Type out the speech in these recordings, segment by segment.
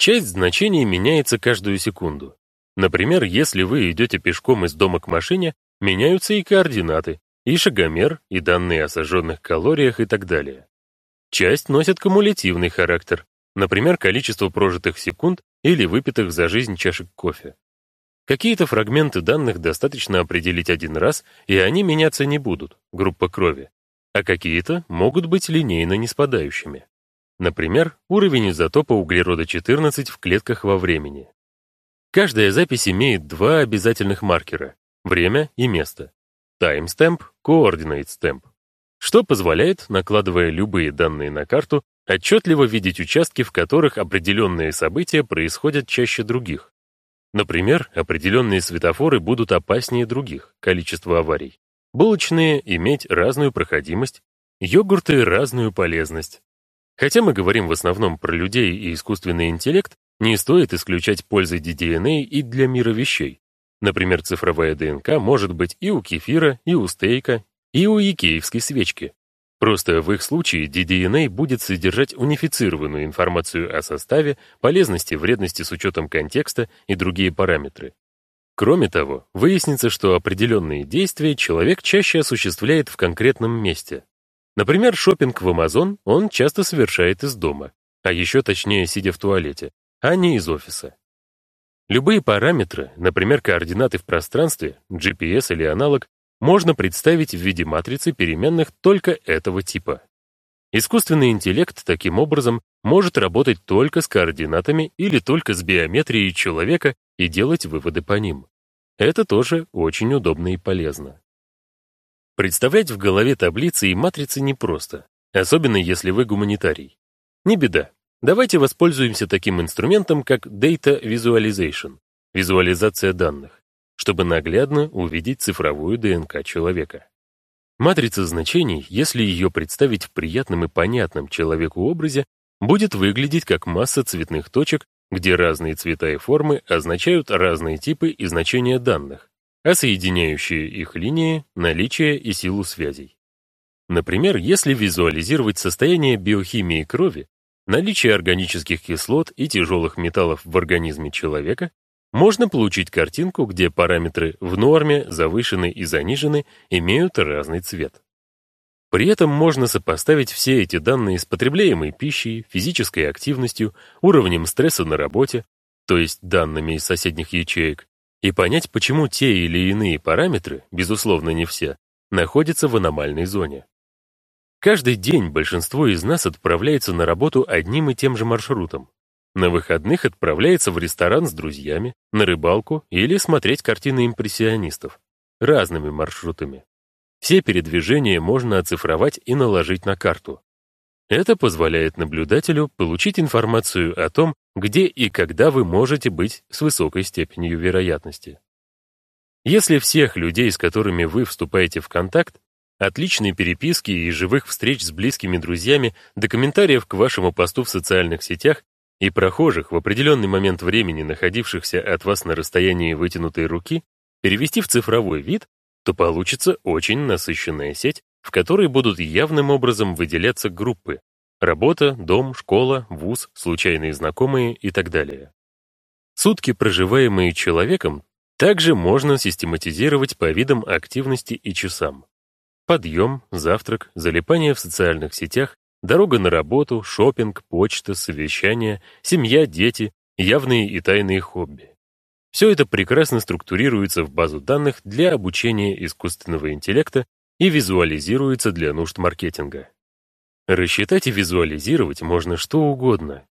Часть значений меняется каждую секунду. Например, если вы идете пешком из дома к машине, меняются и координаты, и шагомер, и данные о сожженных калориях и так далее. Часть носит кумулятивный характер, например, количество прожитых секунд или выпитых за жизнь чашек кофе. Какие-то фрагменты данных достаточно определить один раз, и они меняться не будут, группа крови, а какие-то могут быть линейно неспадающими. Например, уровень изотопа углерода-14 в клетках во времени. Каждая запись имеет два обязательных маркера — время и место. Coordinate Stamp, что позволяет, накладывая любые данные на карту, отчетливо видеть участки, в которых определенные события происходят чаще других. Например, определенные светофоры будут опаснее других, количество аварий. Булочные иметь разную проходимость, йогурты — разную полезность. Хотя мы говорим в основном про людей и искусственный интеллект, не стоит исключать пользы DDNA и для мира вещей. Например, цифровая ДНК может быть и у кефира, и у стейка, и у икеевской свечки. Просто в их случае DDNA будет содержать унифицированную информацию о составе, полезности, вредности с учетом контекста и другие параметры. Кроме того, выяснится, что определенные действия человек чаще осуществляет в конкретном месте. Например, шопинг в Amazon он часто совершает из дома, а еще точнее сидя в туалете, а не из офиса. Любые параметры, например, координаты в пространстве, GPS или аналог, можно представить в виде матрицы переменных только этого типа. Искусственный интеллект таким образом может работать только с координатами или только с биометрией человека и делать выводы по ним. Это тоже очень удобно и полезно. Представлять в голове таблицы и матрицы непросто, особенно если вы гуманитарий. Не беда. Давайте воспользуемся таким инструментом, как Data Visualization, визуализация данных чтобы наглядно увидеть цифровую ДНК человека. Матрица значений, если ее представить в приятном и понятном человеку образе, будет выглядеть как масса цветных точек, где разные цвета и формы означают разные типы и значения данных, а соединяющие их линии — наличие и силу связей. Например, если визуализировать состояние биохимии крови, наличие органических кислот и тяжелых металлов в организме человека, можно получить картинку, где параметры в норме, завышены и занижены имеют разный цвет. При этом можно сопоставить все эти данные с потребляемой пищей, физической активностью, уровнем стресса на работе, то есть данными из соседних ячеек, и понять, почему те или иные параметры, безусловно не все, находятся в аномальной зоне. Каждый день большинство из нас отправляется на работу одним и тем же маршрутом. На выходных отправляется в ресторан с друзьями, на рыбалку или смотреть картины импрессионистов. Разными маршрутами. Все передвижения можно оцифровать и наложить на карту. Это позволяет наблюдателю получить информацию о том, где и когда вы можете быть с высокой степенью вероятности. Если всех людей, с которыми вы вступаете в контакт, отличные переписки и живых встреч с близкими друзьями до комментариев к вашему посту в социальных сетях и прохожих в определенный момент времени, находившихся от вас на расстоянии вытянутой руки, перевести в цифровой вид, то получится очень насыщенная сеть, в которой будут явным образом выделяться группы — работа, дом, школа, вуз, случайные знакомые и так далее. Сутки, проживаемые человеком, также можно систематизировать по видам активности и часам. Подъем, завтрак, залипание в социальных сетях, Дорога на работу, шопинг, почта, совещания, семья, дети, явные и тайные хобби. Все это прекрасно структурируется в базу данных для обучения искусственного интеллекта и визуализируется для нужд маркетинга. Рассчитать и визуализировать можно что угодно.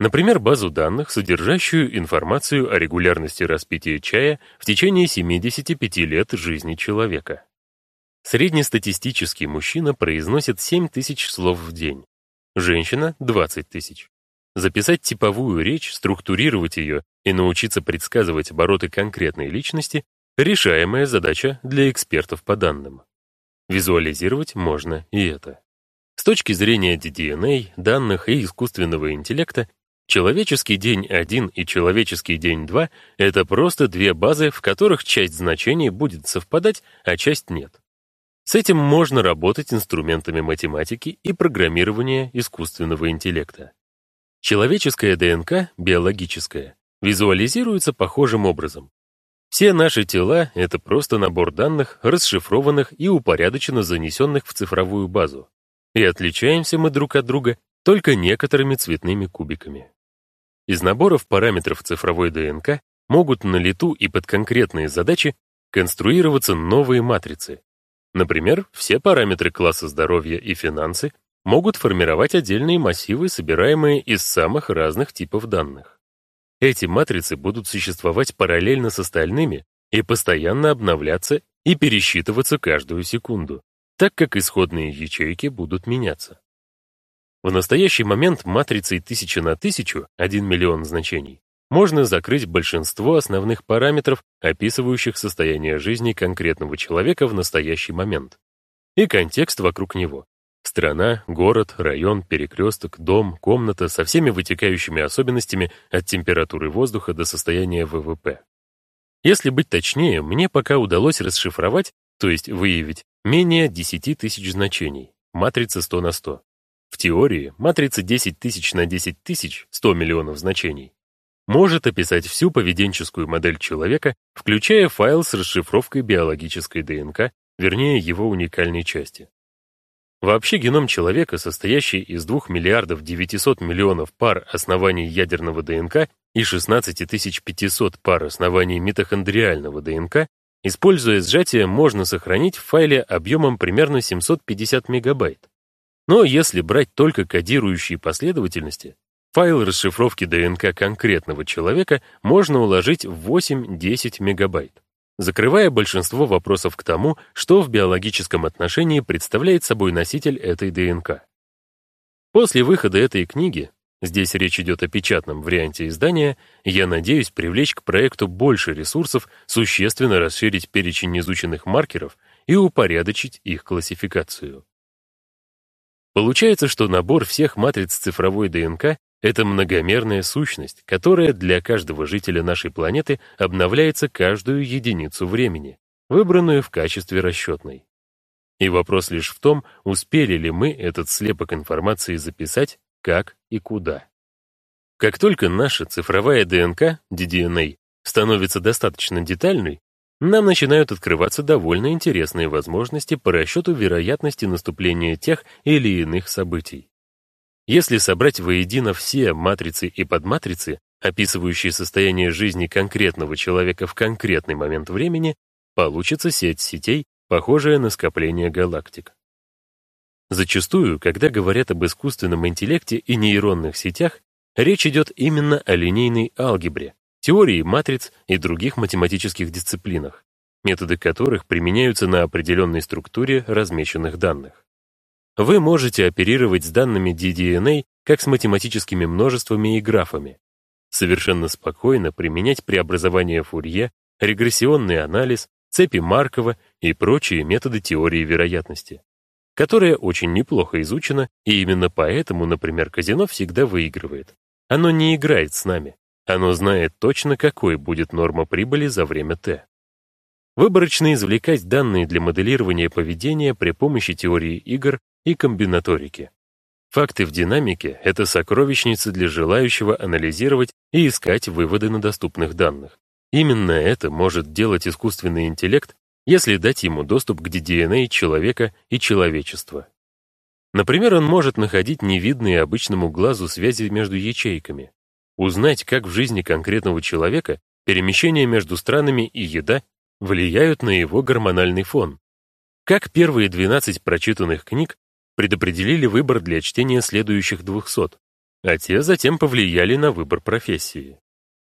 Например, базу данных, содержащую информацию о регулярности распития чая в течение 75 лет жизни человека. Среднестатистический мужчина произносит 7 тысяч слов в день, женщина — 20 тысяч. Записать типовую речь, структурировать ее и научиться предсказывать обороты конкретной личности — решаемая задача для экспертов по данным. Визуализировать можно и это. С точки зрения DDNA, данных и искусственного интеллекта, человеческий день 1 и человеческий день 2 — это просто две базы, в которых часть значений будет совпадать, а часть нет. С этим можно работать инструментами математики и программирования искусственного интеллекта. Человеческая ДНК, биологическая, визуализируется похожим образом. Все наши тела — это просто набор данных, расшифрованных и упорядоченно занесенных в цифровую базу. И отличаемся мы друг от друга только некоторыми цветными кубиками. Из наборов параметров цифровой ДНК могут на лету и под конкретные задачи конструироваться новые матрицы. Например, все параметры класса здоровья и финансы могут формировать отдельные массивы, собираемые из самых разных типов данных. Эти матрицы будут существовать параллельно с остальными и постоянно обновляться и пересчитываться каждую секунду, так как исходные ячейки будут меняться. В настоящий момент матрицей 1000 на 1000, 1 миллион значений, можно закрыть большинство основных параметров, описывающих состояние жизни конкретного человека в настоящий момент, и контекст вокруг него, Страна, город, район, перекресток, дом, комната со всеми вытекающими особенностями от температуры воздуха до состояния ВВП. Если быть точнее, мне пока удалось расшифровать, то есть выявить, менее 10 тысяч значений, матрица 100 на 100. В теории матрица 10 тысяч на 10 тысяч, 100 миллионов значений, может описать всю поведенческую модель человека, включая файл с расшифровкой биологической ДНК, вернее его уникальной части. Вообще геном человека, состоящий из 2 миллиардов 900 миллионов пар оснований ядерного ДНК и 16 500 пар оснований митохондриального ДНК, используя сжатие, можно сохранить в файле объемом примерно 750 мегабайт. Но если брать только кодирующие последовательности, файл расшифровки ДНК конкретного человека можно уложить в 8-10 мегабайт закрывая большинство вопросов к тому, что в биологическом отношении представляет собой носитель этой ДНК. После выхода этой книги, здесь речь идет о печатном варианте издания, я надеюсь привлечь к проекту больше ресурсов, существенно расширить перечень изученных маркеров и упорядочить их классификацию. Получается, что набор всех матриц цифровой ДНК это многомерная сущность, которая для каждого жителя нашей планеты обновляется каждую единицу времени, выбранную в качестве расчетной. И вопрос лишь в том, успели ли мы этот слепок информации записать, как и куда. Как только наша цифровая ДНК, DDNA, становится достаточно детальной, нам начинают открываться довольно интересные возможности по расчету вероятности наступления тех или иных событий. Если собрать воедино все матрицы и подматрицы, описывающие состояние жизни конкретного человека в конкретный момент времени, получится сеть сетей, похожая на скопление галактик. Зачастую, когда говорят об искусственном интеллекте и нейронных сетях, речь идет именно о линейной алгебре, теории матриц и других математических дисциплинах, методы которых применяются на определенной структуре размещенных данных. Вы можете оперировать с данными DDNA как с математическими множествами и графами. Совершенно спокойно применять преобразование Фурье, регрессионный анализ, цепи Маркова и прочие методы теории вероятности, которая очень неплохо изучена, и именно поэтому, например, казино всегда выигрывает. Оно не играет с нами. Оно знает точно, какой будет норма прибыли за время Т. Выборочно извлекать данные для моделирования поведения при помощи теории игр и комбинаторики. Факты в динамике — это сокровищница для желающего анализировать и искать выводы на доступных данных. Именно это может делать искусственный интеллект, если дать ему доступ к DDNA человека и человечества. Например, он может находить невидные обычному глазу связи между ячейками, узнать, как в жизни конкретного человека перемещения между странами и еда влияют на его гормональный фон, как первые 12 прочитанных книг предопределили выбор для чтения следующих 200, а те затем повлияли на выбор профессии.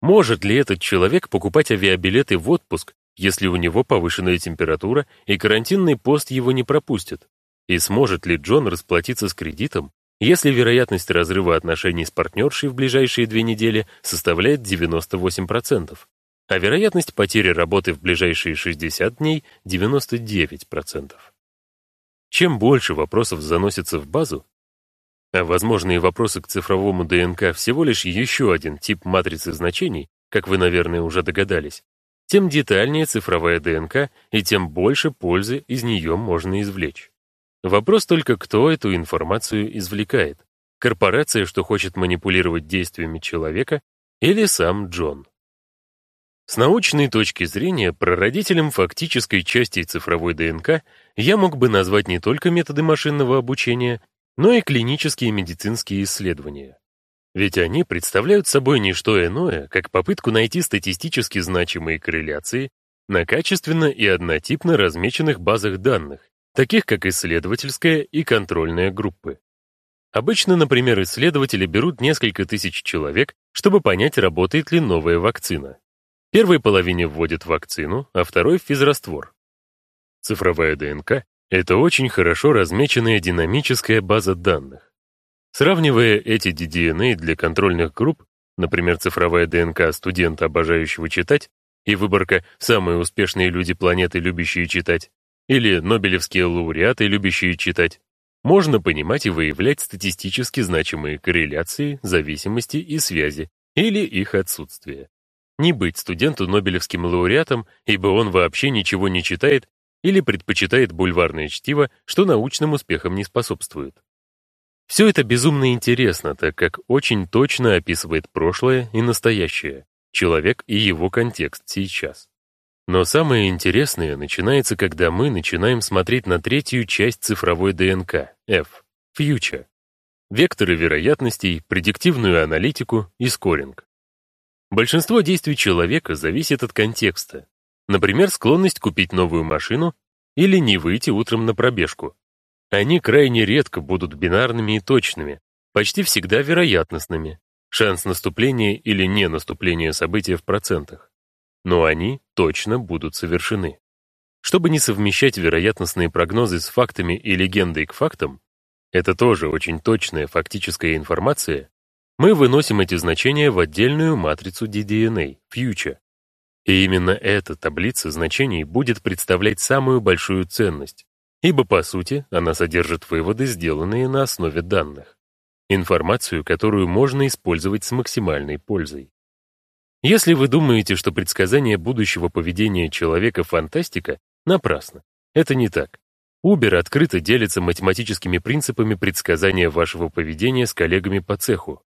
Может ли этот человек покупать авиабилеты в отпуск, если у него повышенная температура и карантинный пост его не пропустит? И сможет ли Джон расплатиться с кредитом, если вероятность разрыва отношений с партнершей в ближайшие две недели составляет 98%, а вероятность потери работы в ближайшие 60 дней — 99%? Чем больше вопросов заносится в базу, а возможные вопросы к цифровому ДНК всего лишь еще один тип матрицы значений, как вы, наверное, уже догадались, тем детальнее цифровая ДНК и тем больше пользы из нее можно извлечь. Вопрос только, кто эту информацию извлекает. корпорация, что хочет манипулировать действиями человека, или сам Джон. С научной точки зрения, прародителем фактической части цифровой ДНК я мог бы назвать не только методы машинного обучения, но и клинические медицинские исследования. Ведь они представляют собой не что иное, как попытку найти статистически значимые корреляции на качественно и однотипно размеченных базах данных, таких как исследовательская и контрольная группы. Обычно, например, исследователи берут несколько тысяч человек, чтобы понять, работает ли новая вакцина. Первой половине вводят вакцину, а второй — физраствор. Цифровая ДНК — это очень хорошо размеченная динамическая база данных. Сравнивая эти DDNA для контрольных групп, например, цифровая ДНК студента, обожающего читать, и выборка «Самые успешные люди планеты, любящие читать», или «Нобелевские лауреаты, любящие читать», можно понимать и выявлять статистически значимые корреляции, зависимости и связи, или их отсутствие не быть студенту Нобелевским лауреатом, ибо он вообще ничего не читает или предпочитает бульварное чтиво, что научным успехам не способствует. Все это безумно интересно, так как очень точно описывает прошлое и настоящее, человек и его контекст сейчас. Но самое интересное начинается, когда мы начинаем смотреть на третью часть цифровой ДНК, F, Future, векторы вероятностей, предиктивную аналитику и скоринг. Большинство действий человека зависит от контекста. Например, склонность купить новую машину или не выйти утром на пробежку. Они крайне редко будут бинарными и точными, почти всегда вероятностными. Шанс наступления или не наступления события в процентах. Но они точно будут совершены. Чтобы не совмещать вероятностные прогнозы с фактами и легендой к фактам, это тоже очень точная фактическая информация, мы выносим эти значения в отдельную матрицу DDNA, Future. И именно эта таблица значений будет представлять самую большую ценность, ибо, по сути, она содержит выводы, сделанные на основе данных. Информацию, которую можно использовать с максимальной пользой. Если вы думаете, что предсказание будущего поведения человека фантастика, напрасно. Это не так. Uber открыто делится математическими принципами предсказания вашего поведения с коллегами по цеху.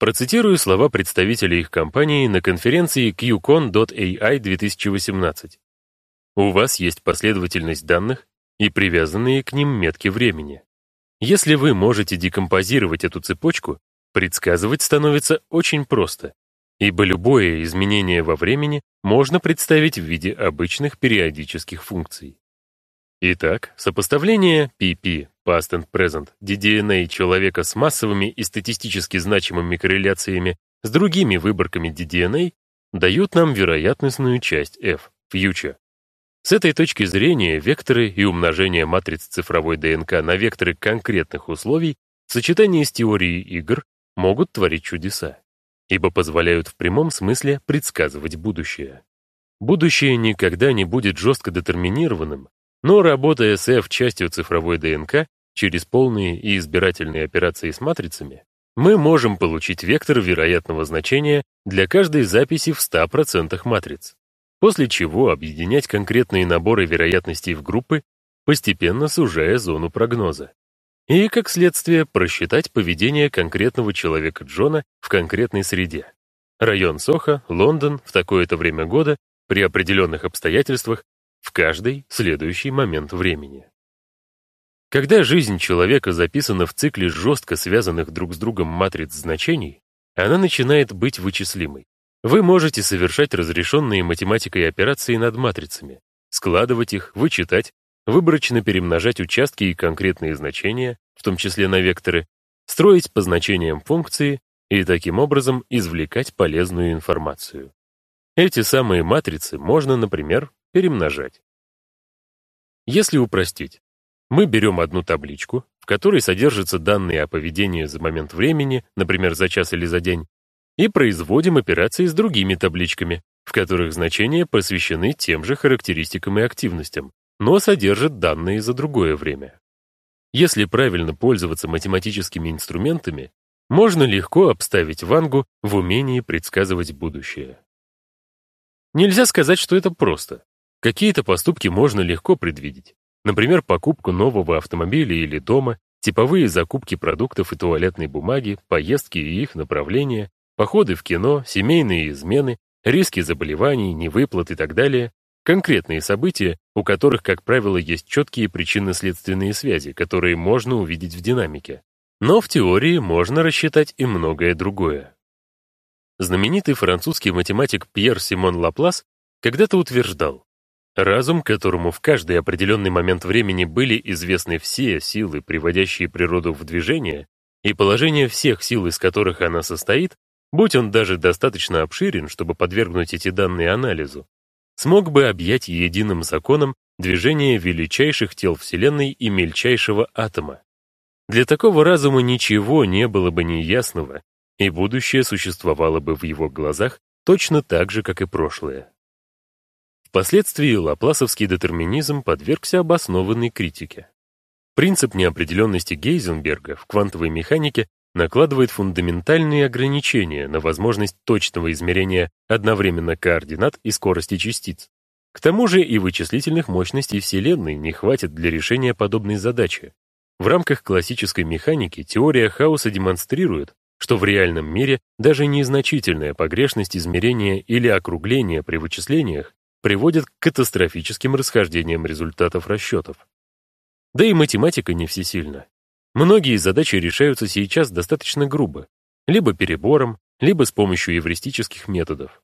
Процитирую слова представителя их компании на конференции QCon.ai 2018. У вас есть последовательность данных и привязанные к ним метки времени. Если вы можете декомпозировать эту цепочку, предсказывать становится очень просто, ибо любое изменение во времени можно представить в виде обычных периодических функций. Итак, сопоставление PP past and present, DDNA человека с массовыми и статистически значимыми корреляциями с другими выборками DDNA дают нам вероятностную часть F, future. С этой точки зрения векторы и умножение матриц цифровой ДНК на векторы конкретных условий в сочетании с теорией игр могут творить чудеса, ибо позволяют в прямом смысле предсказывать будущее. Будущее никогда не будет жестко детерминированным, но работая с F-частью цифровой ДНК через полные и избирательные операции с матрицами, мы можем получить вектор вероятного значения для каждой записи в 100% матриц, после чего объединять конкретные наборы вероятностей в группы, постепенно сужая зону прогноза. И, как следствие, просчитать поведение конкретного человека Джона в конкретной среде. Район Сохо, Лондон в такое-то время года, при определенных обстоятельствах в каждый следующий момент времени. Когда жизнь человека записана в цикле жестко связанных друг с другом матриц значений, она начинает быть вычислимой. Вы можете совершать разрешенные математикой операции над матрицами, складывать их, вычитать, выборочно перемножать участки и конкретные значения, в том числе на векторы, строить по значениям функции и таким образом извлекать полезную информацию. Эти самые матрицы можно, например, перемножать. Если упростить, мы берем одну табличку, в которой содержатся данные о поведении за момент времени, например, за час или за день, и производим операции с другими табличками, в которых значения посвящены тем же характеристикам и активностям, но содержат данные за другое время. Если правильно пользоваться математическими инструментами, можно легко обставить вангу в умении предсказывать будущее. Нельзя сказать, что это просто. Какие-то поступки можно легко предвидеть. Например, покупку нового автомобиля или дома, типовые закупки продуктов и туалетной бумаги, поездки и их направления, походы в кино, семейные измены, риски заболеваний, невыплат и так далее, конкретные события, у которых, как правило, есть четкие причинно-следственные связи, которые можно увидеть в динамике. Но в теории можно рассчитать и многое другое. Знаменитый французский математик Пьер Симон Лаплас когда-то утверждал, разум, которому в каждый определенный момент времени были известны все силы, приводящие природу в движение, и положение всех сил, из которых она состоит, будь он даже достаточно обширен, чтобы подвергнуть эти данные анализу, смог бы объять единым законом движение величайших тел Вселенной и мельчайшего атома. Для такого разума ничего не было бы неясного, и будущее существовало бы в его глазах точно так же, как и прошлое. Впоследствии лапласовский детерминизм подвергся обоснованной критике. Принцип неопределенности Гейзенберга в квантовой механике накладывает фундаментальные ограничения на возможность точного измерения одновременно координат и скорости частиц. К тому же и вычислительных мощностей Вселенной не хватит для решения подобной задачи. В рамках классической механики теория хаоса демонстрирует, что в реальном мире даже незначительная погрешность измерения или округления при вычислениях приводит к катастрофическим расхождениям результатов расчетов. Да и математика не всесильна. Многие задачи решаются сейчас достаточно грубо, либо перебором, либо с помощью эвристических методов.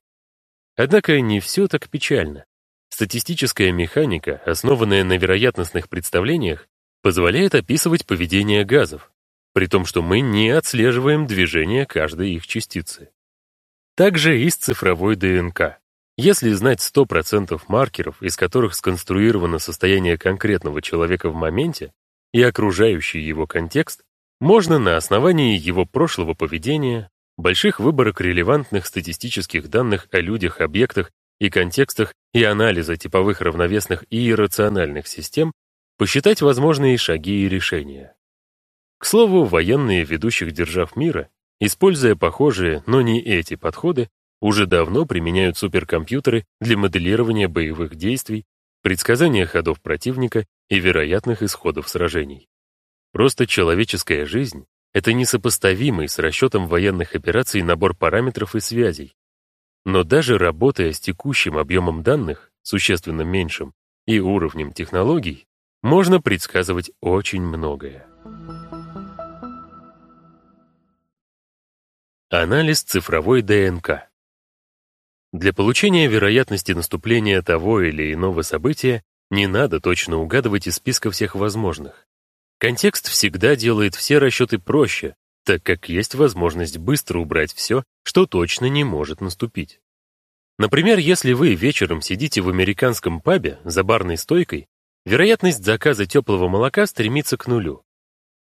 Однако не все так печально. Статистическая механика, основанная на вероятностных представлениях, позволяет описывать поведение газов, при том, что мы не отслеживаем движение каждой их частицы. Также и с цифровой ДНК. Если знать 100% маркеров, из которых сконструировано состояние конкретного человека в моменте, и окружающий его контекст, можно на основании его прошлого поведения, больших выборок релевантных статистических данных о людях, объектах и контекстах и анализа типовых равновесных и иррациональных систем посчитать возможные шаги и решения. К слову, военные ведущих держав мира, используя похожие, но не эти подходы, уже давно применяют суперкомпьютеры для моделирования боевых действий, предсказания ходов противника и вероятных исходов сражений. Просто человеческая жизнь — это несопоставимый с расчетом военных операций набор параметров и связей. Но даже работая с текущим объемом данных, существенно меньшим, и уровнем технологий, можно предсказывать очень многое. Анализ цифровой ДНК Для получения вероятности наступления того или иного события не надо точно угадывать из списка всех возможных. Контекст всегда делает все расчеты проще, так как есть возможность быстро убрать все, что точно не может наступить. Например, если вы вечером сидите в американском пабе за барной стойкой, вероятность заказа теплого молока стремится к нулю.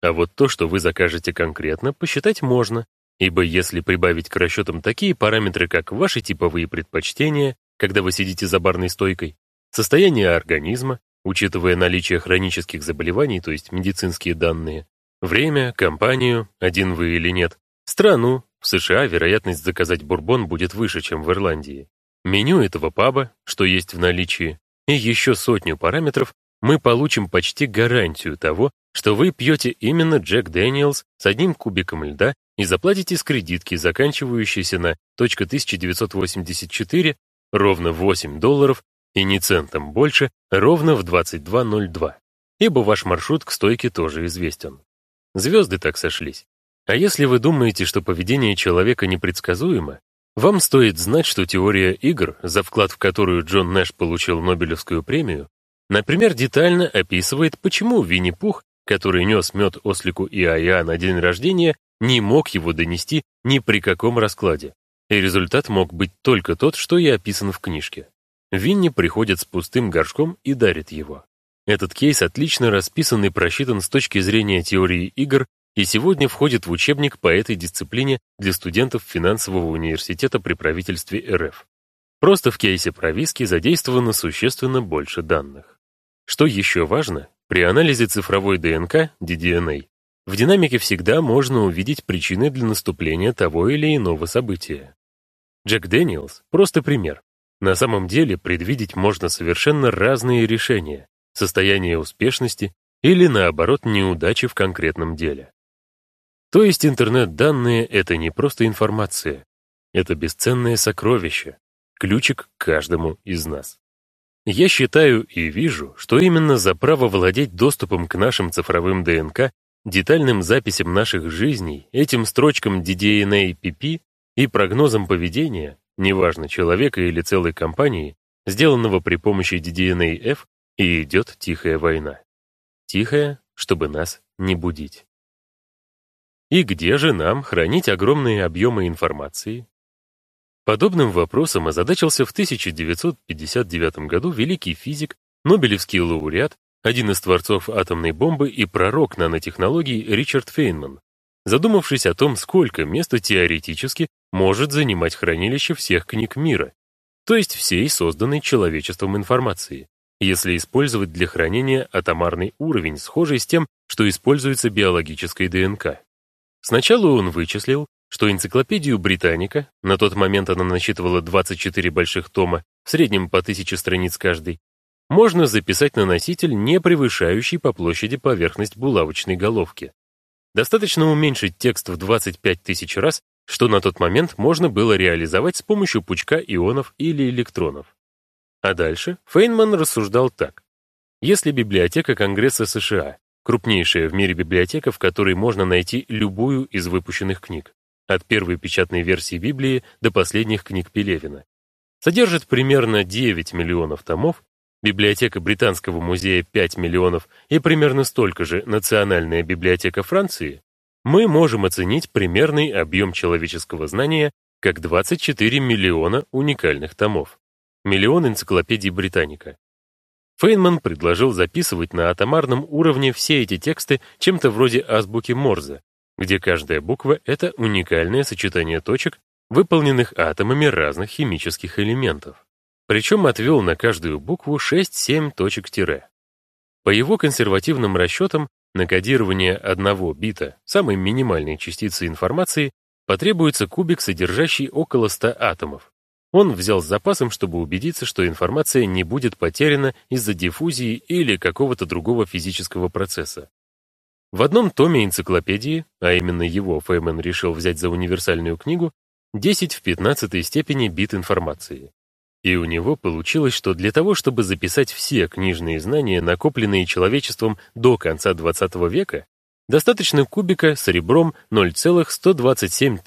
А вот то, что вы закажете конкретно, посчитать можно, ибо если прибавить к расчетам такие параметры, как ваши типовые предпочтения, когда вы сидите за барной стойкой, состояние организма, учитывая наличие хронических заболеваний, то есть медицинские данные, время, компанию, один вы или нет, страну, в США вероятность заказать бурбон будет выше, чем в Ирландии, меню этого паба, что есть в наличии, и еще сотню параметров, мы получим почти гарантию того, что вы пьете именно Джек Дэниелс с одним кубиком льда и заплатите с кредитки, заканчивающейся на .1984, ровно 8 долларов и ни центом больше, ровно в 22.02, ибо ваш маршрут к стойке тоже известен. Звезды так сошлись. А если вы думаете, что поведение человека непредсказуемо, вам стоит знать, что теория игр, за вклад в которую Джон Нэш получил Нобелевскую премию, например, детально описывает, почему Винни-Пух, который нес мед ослику и Ая на день рождения, не мог его донести ни при каком раскладе. И результат мог быть только тот, что и описан в книжке. Винни приходит с пустым горшком и дарит его. Этот кейс отлично расписан и просчитан с точки зрения теории игр и сегодня входит в учебник по этой дисциплине для студентов финансового университета при правительстве РФ. Просто в кейсе про виски задействовано существенно больше данных. Что еще важно, при анализе цифровой ДНК, DDNA, в динамике всегда можно увидеть причины для наступления того или иного события. Джек Дэниелс — просто пример. На самом деле предвидеть можно совершенно разные решения, состояние успешности, или, наоборот, неудачи в конкретном деле. То есть интернет-данные — это не просто информация, это бесценное сокровище, ключик к каждому из нас. Я считаю и вижу, что именно за право владеть доступом к нашим цифровым ДНК, детальным записям наших жизней, этим строчкам DDNA-PP и прогнозам поведения, неважно, человека или целой компании, сделанного при помощи DDNA-F, и идет тихая война. Тихая, чтобы нас не будить. И где же нам хранить огромные объемы информации? Подобным вопросом озадачился в 1959 году великий физик, Нобелевский лауреат, один из творцов атомной бомбы и пророк нанотехнологий Ричард Фейнман, задумавшись о том, сколько места теоретически может занимать хранилище всех книг мира, то есть всей созданной человечеством информации, если использовать для хранения атомарный уровень, схожий с тем, что используется биологической ДНК. Сначала он вычислил, что энциклопедию Британика, на тот момент она насчитывала 24 больших тома, в среднем по 1000 страниц каждый, можно записать на носитель, не превышающий по площади поверхность булавочной головки. Достаточно уменьшить текст в 25 тысяч раз, что на тот момент можно было реализовать с помощью пучка ионов или электронов. А дальше Фейнман рассуждал так. Если библиотека Конгресса США, крупнейшая в мире библиотека, в которой можно найти любую из выпущенных книг, от первой печатной версии Библии до последних книг Пелевина, содержит примерно 9 миллионов томов, библиотека Британского музея 5 миллионов и примерно столько же Национальная библиотека Франции, мы можем оценить примерный объем человеческого знания как 24 миллиона уникальных томов. Миллион энциклопедий Британика. Фейнман предложил записывать на атомарном уровне все эти тексты чем-то вроде азбуки Морзе, где каждая буква — это уникальное сочетание точек, выполненных атомами разных химических элементов. Причем отвел на каждую букву 6-7 точек тире. По его консервативным расчетам, на кодирование одного бита, самой минимальной частицы информации, потребуется кубик, содержащий около 100 атомов. Он взял с запасом, чтобы убедиться, что информация не будет потеряна из-за диффузии или какого-то другого физического процесса. В одном томе энциклопедии, а именно его Фейман решил взять за универсальную книгу, 10 в 15 степени бит информации. И у него получилось, что для того, чтобы записать все книжные знания, накопленные человечеством до конца 20 века, достаточно кубика с ребром 0,127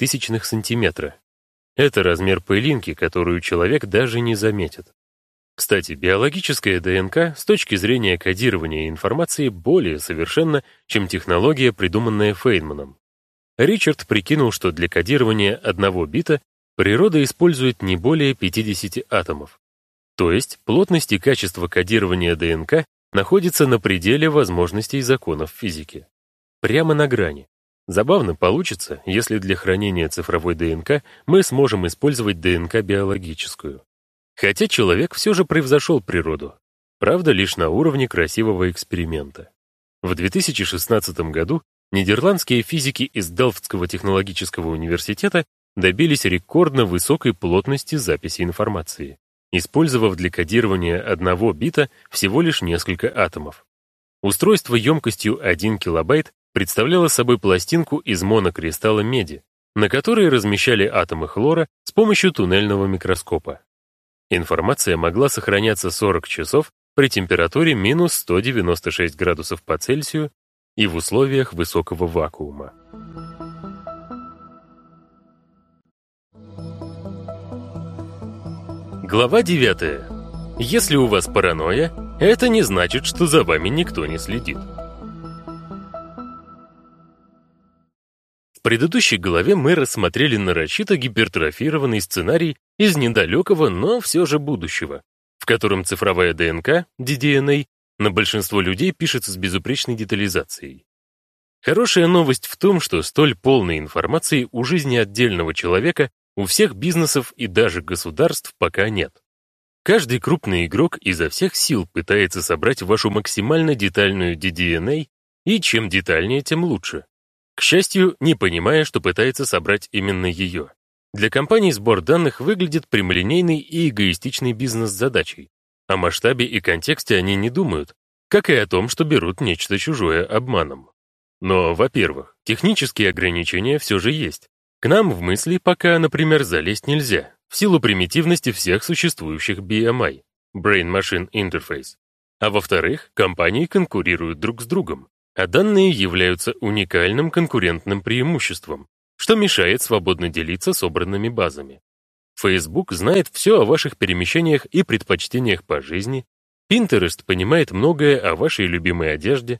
сантиметра. Это размер пылинки, которую человек даже не заметит. Кстати, биологическая ДНК с точки зрения кодирования информации более совершенна, чем технология, придуманная Фейнманом. Ричард прикинул, что для кодирования одного бита природа использует не более 50 атомов. То есть плотность и качество кодирования ДНК находится на пределе возможностей законов физики. Прямо на грани. Забавно получится, если для хранения цифровой ДНК мы сможем использовать ДНК биологическую. Хотя человек все же превзошел природу, правда, лишь на уровне красивого эксперимента. В 2016 году нидерландские физики из Делфтского технологического университета добились рекордно высокой плотности записи информации, использовав для кодирования одного бита всего лишь несколько атомов. Устройство емкостью 1 килобайт представляло собой пластинку из монокристалла меди, на которой размещали атомы хлора с помощью туннельного микроскопа. Информация могла сохраняться 40 часов при температуре минус 196 градусов по Цельсию и в условиях высокого вакуума. Глава 9. Если у вас паранойя, это не значит, что за вами никто не следит. Предыдущей главе мы рассмотрели нарочито гипертрофированный сценарий из недалекого, но все же будущего, в котором цифровая ДНК, DDNA, на большинство людей пишется с безупречной детализацией. Хорошая новость в том, что столь полной информации у жизни отдельного человека у всех бизнесов и даже государств пока нет. Каждый крупный игрок изо всех сил пытается собрать вашу максимально детальную DDNA, и чем детальнее, тем лучше. К счастью, не понимая, что пытается собрать именно ее. Для компаний сбор данных выглядит прямолинейной и эгоистичной бизнес-задачей. О масштабе и контексте они не думают. как и о том, что берут нечто чужое обманом. Но, во-первых, технические ограничения все же есть. К нам в мысли пока, например, залезть нельзя, в силу примитивности всех существующих BMI, Brain Machine Interface. А во-вторых, компании конкурируют друг с другом, а данные являются уникальным конкурентным преимуществом, что мешает свободно делиться собранными базами. Facebook знает все о ваших перемещениях и предпочтениях по жизни, Pinterest понимает многое о вашей любимой одежде,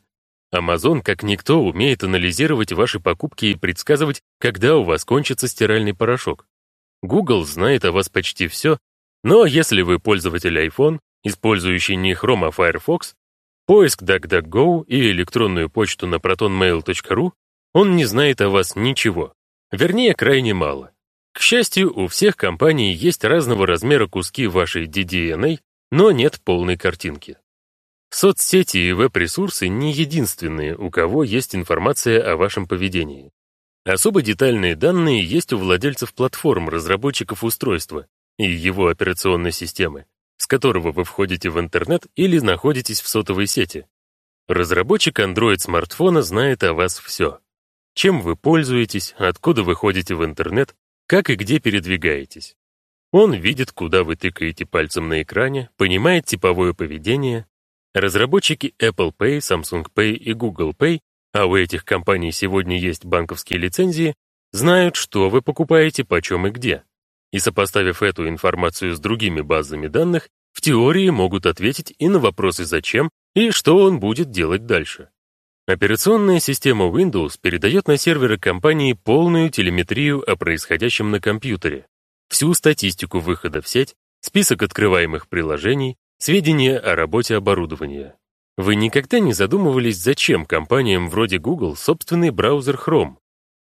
Amazon как никто умеет анализировать ваши покупки и предсказывать, когда у вас кончится стиральный порошок. Google знает о вас почти все, но если вы пользователь iPhone, использующий не Chrome, а Firefox, поиск DuckDuckGo и электронную почту на protonmail.ru, он не знает о вас ничего. Вернее, крайне мало. К счастью, у всех компаний есть разного размера куски вашей DDNA, но нет полной картинки. Соцсети и веб-ресурсы не единственные, у кого есть информация о вашем поведении. Особо детальные данные есть у владельцев платформ, разработчиков устройства и его операционной системы, с которого вы входите в интернет или находитесь в сотовой сети. Разработчик Android-смартфона знает о вас все. Чем вы пользуетесь, откуда вы ходите в интернет, как и где передвигаетесь. Он видит, куда вы тыкаете пальцем на экране, понимает типовое поведение. Разработчики Apple Pay, Samsung Pay и Google Pay, а у этих компаний сегодня есть банковские лицензии, знают, что вы покупаете, почем и где. И сопоставив эту информацию с другими базами данных, в теории могут ответить и на вопросы «зачем» и что он будет делать дальше. Операционная система Windows передает на серверы компании полную телеметрию о происходящем на компьютере, всю статистику выхода в сеть, список открываемых приложений, сведения о работе оборудования. Вы никогда не задумывались, зачем компаниям вроде Google собственный браузер Chrome?